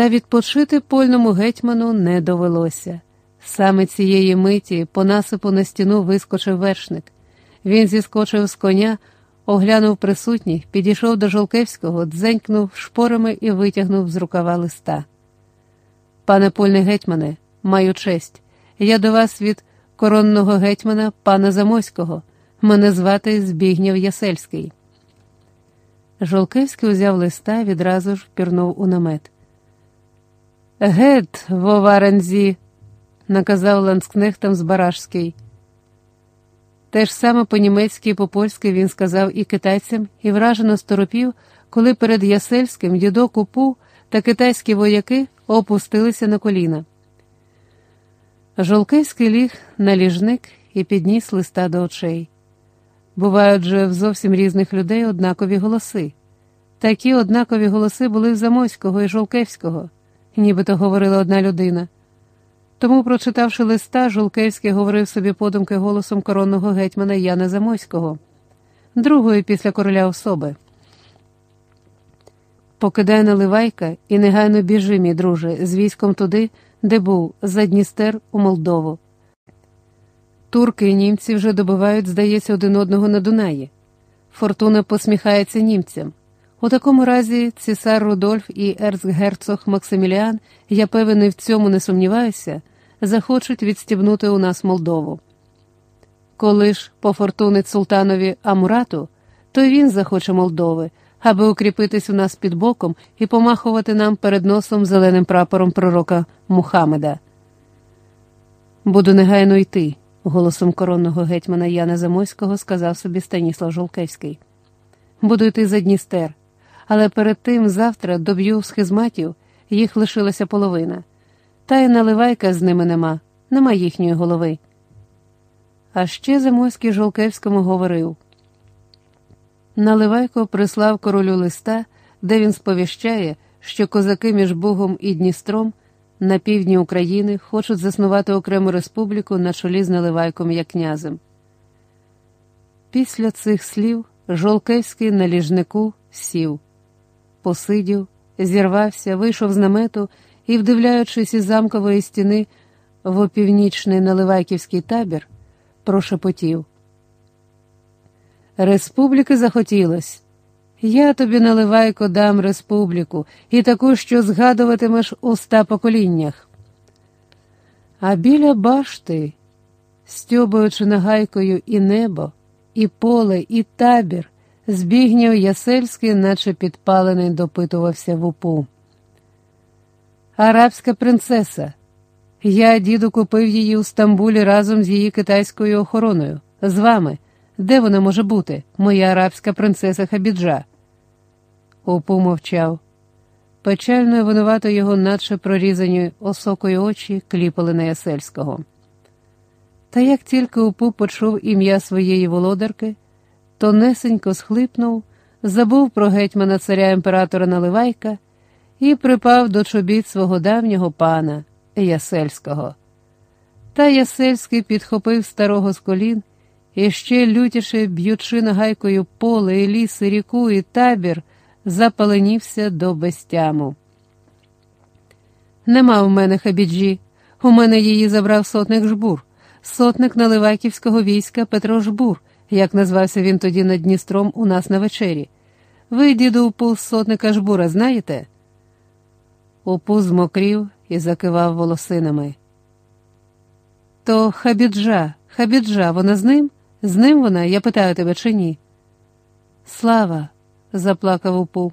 Та відпочити польному гетьману не довелося. Саме цієї миті по насипу на стіну вискочив вершник. Він зіскочив з коня, оглянув присутніх, підійшов до Жолкевського, дзенькнув шпорами і витягнув з рукава листа. Пане польний гетьмане, маю честь. Я до вас від коронного гетьмана пана Замоського. Мене звати Збігнєв Ясельський. Жолкевський узяв листа відразу ж впірнув у намет. Гет, воварензі, наказав ланскнехтам Збаражський. Те ж саме по-німецьки і по-польськи він сказав і китайцям, і вражено сторопів, коли перед Ясельським дідок упу та китайські вояки опустилися на коліна. Жолкевський ліг на ліжник і підніс листа до очей. Бувають же в зовсім різних людей однакові голоси. Такі однакові голоси були в Замойського і Жолкевського, нібито говорила одна людина. Тому, прочитавши листа, Жолкевський говорив собі подумки голосом коронного гетьмана Яна Замойського, другої після короля особи. Покидай наливайка і негайно біжи, мій друже, з військом туди, де був, за Дністер у Молдову. Турки і німці вже добивають, здається, один одного на Дунаї. Фортуна посміхається німцям. У такому разі цісар Рудольф і ерцгерцог Максиміліан, я певен, і в цьому не сумніваюся, захочуть відстібнути у нас Молдову. Коли ж пофортунить султанові Амурату, то він захоче Молдови, аби укріпитись у нас під боком і помахувати нам перед носом зеленим прапором пророка Мухаммеда. Буду негайно йти, голосом коронного гетьмана Яна Замойського сказав собі Станіслав Жолкевський. Буду йти за Дністер, але перед тим завтра доб'ю схизматів, їх лишилася половина. Та й наливайка з ними нема, нема їхньої голови. А ще Замойський Жолкевському говорив. Наливайко прислав королю листа, де він сповіщає, що козаки між Богом і Дністром на півдні України хочуть заснувати окрему республіку на чолі з Наливайком як князем. Після цих слів Жолкевський на ліжнику сів, посидів, зірвався, вийшов з намету і, вдивляючись із замкової стіни в опівнічний наливайківський табір, прошепотів. Республіки захотілось. Я тобі наливайко дам республіку і таку, що згадуватимеш у ста поколіннях. А біля башти, стьобуючи нагайкою і небо, і поле, і табір, збігнів Ясельський, наче підпалений, допитувався в упу. Арабська принцеса. Я, діду, купив її у Стамбулі разом з її китайською охороною. З вами. Де вона може бути, моя арабська принцеса Хабіджа? Опу мовчав. Печально і винувато його надше прорізані осокою очі кліпали на Ясельського. Та як тільки Упу почув ім'я своєї володарки, то несенько схлипнув, забув про гетьмана царя імператора Наливайка і припав до чобіт свого давнього пана Ясельського. Та Ясельський підхопив старого з колін і ще лютіше б'ючи нагайкою поле, і ліс, і ріку, і табір, запаленівся до безтяму. Нема в мене хабіджі, у мене її забрав сотник жбур, сотник наливайківського війська Петро Жбур, як назвався він тоді над Дністром у нас на вечері. Ви, діду, упус сотника жбура, знаєте? Упус змокрів і закивав волосинами. То хабіджа, хабіджа, вона з ним? З ним вона, я питаю тебе, чи ні? Слава, заплакав упу.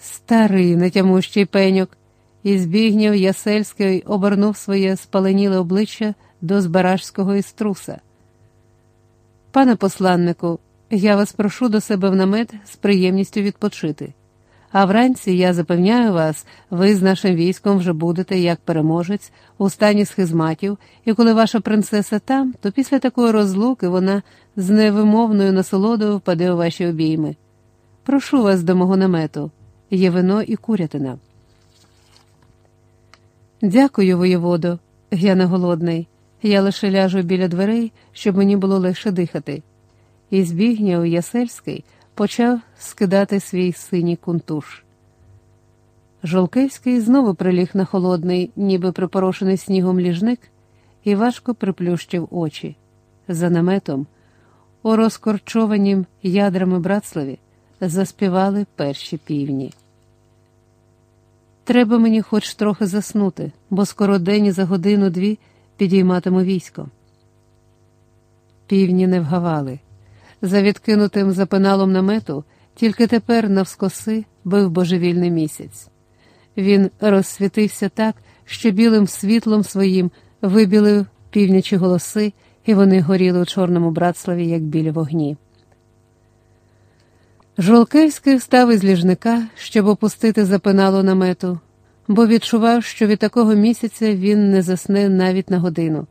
Старий нетямущий пеньок, і збігнів Ясельський обернув своє спаленіле обличчя до Збаражського іструса. Пане посланнику, я вас прошу до себе в намет з приємністю відпочити. А вранці, я запевняю вас, ви з нашим військом вже будете, як переможець, у стані схизматів, і коли ваша принцеса там, то після такої розлуки вона з невимовною насолодою впаде у ваші обійми. Прошу вас до мого намету, є вино і курятина. Дякую, воєводо, я не голодний. Я лише ляжу біля дверей, щоб мені було легше дихати. І збігняв Ясельський почав скидати свій синій кунтуш. Жолкевський знову приліг на холодний, ніби припорошений снігом ліжник, і важко приплющив очі. За наметом, у розкорчованім ядрами братславі, заспівали перші півні. Треба мені хоч трохи заснути, бо скоро день і за годину-дві підійматиму військо. Півні не вгавали. За відкинутим запиналом намету тільки тепер навскоси бив божевільний місяць. Він розсвітився так, що білим світлом своїм вибілив півнячі голоси, і вони горіли у чорному братславі, як білі вогні. Жолкевський встав із ліжника, щоб опустити запинало намету, бо відчував, що від такого місяця він не засне навіть на годину.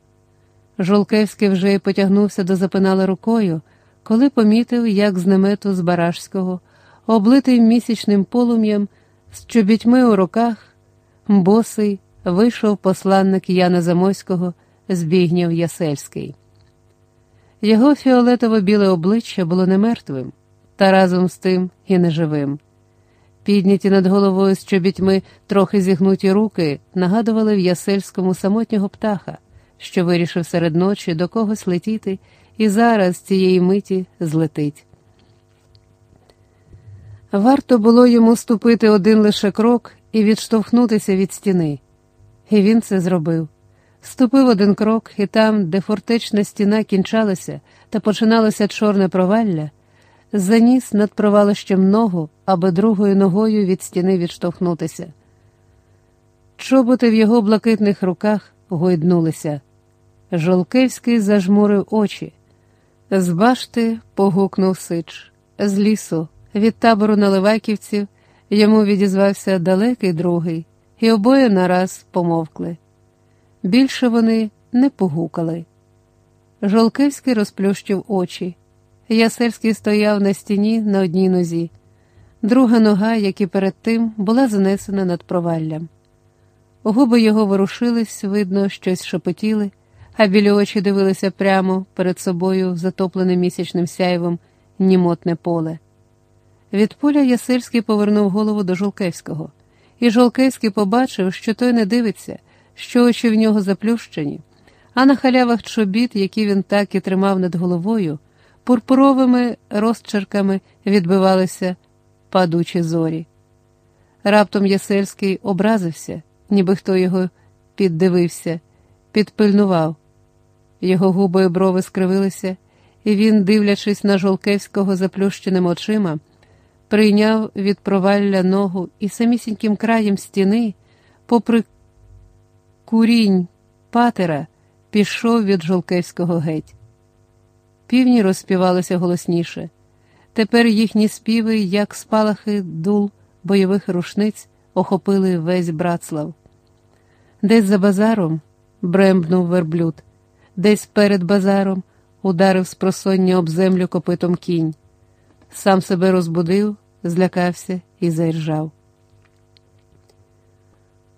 Жолкевський вже потягнувся до запинала рукою, коли помітив, як з намету з Барашського, облитий місячним полум'ям, з чобітьми у руках, босий, вийшов посланник Яна Замойського, Збігнєв Ясельський. Його фіолетово біле обличчя було не мертвим, та разом з тим і неживим. Підняті над головою з чобітьми трохи зігнуті руки нагадували в Ясельському самотнього птаха, що вирішив серед ночі до когось летіти і зараз цієї миті злетить. Варто було йому ступити один лише крок і відштовхнутися від стіни. І він це зробив. Ступив один крок, і там, де фортечна стіна кінчалася та починалося чорне провалля, заніс над провалищем ногу, аби другою ногою від стіни відштовхнутися. Чоботи в його блакитних руках гойднулися. Жолкевський зажмурив очі. З башти погукнув сич, з лісу, від табору наливайківців йому відізвався далекий другий, і обоє нараз помовкли. Більше вони не погукали. Жолкевський розплющив очі. Ясельський стояв на стіні на одній нозі. Друга нога, як і перед тим, була занесена над проваллям. Губи його ворушились, видно, щось шепотіли, а білі очі дивилися прямо перед собою, затоплене місячним сяйвом, німотне поле. Від поля Ясельський повернув голову до Жолкевського, і Жолкевський побачив, що той не дивиться, що очі в нього заплющені, а на халявах чобіт, які він так і тримав над головою, пурпуровими розчерками відбивалися падучі зорі. Раптом Ясельський образився, ніби хто його піддивився, підпильнував. Його губи і брови скривилися, і він, дивлячись на Жолкевського заплющеними очима, прийняв від провалля ногу і самісіньким краєм стіни, попри курінь патера, пішов від Жолкевського геть. Півні розспівалися голосніше. Тепер їхні співи, як спалахи дул бойових рушниць, охопили весь Братслав. Десь за базаром брембнув верблюд, десь перед базаром ударив з просоння об землю копитом кінь. Сам себе розбудив, злякався і заіржав.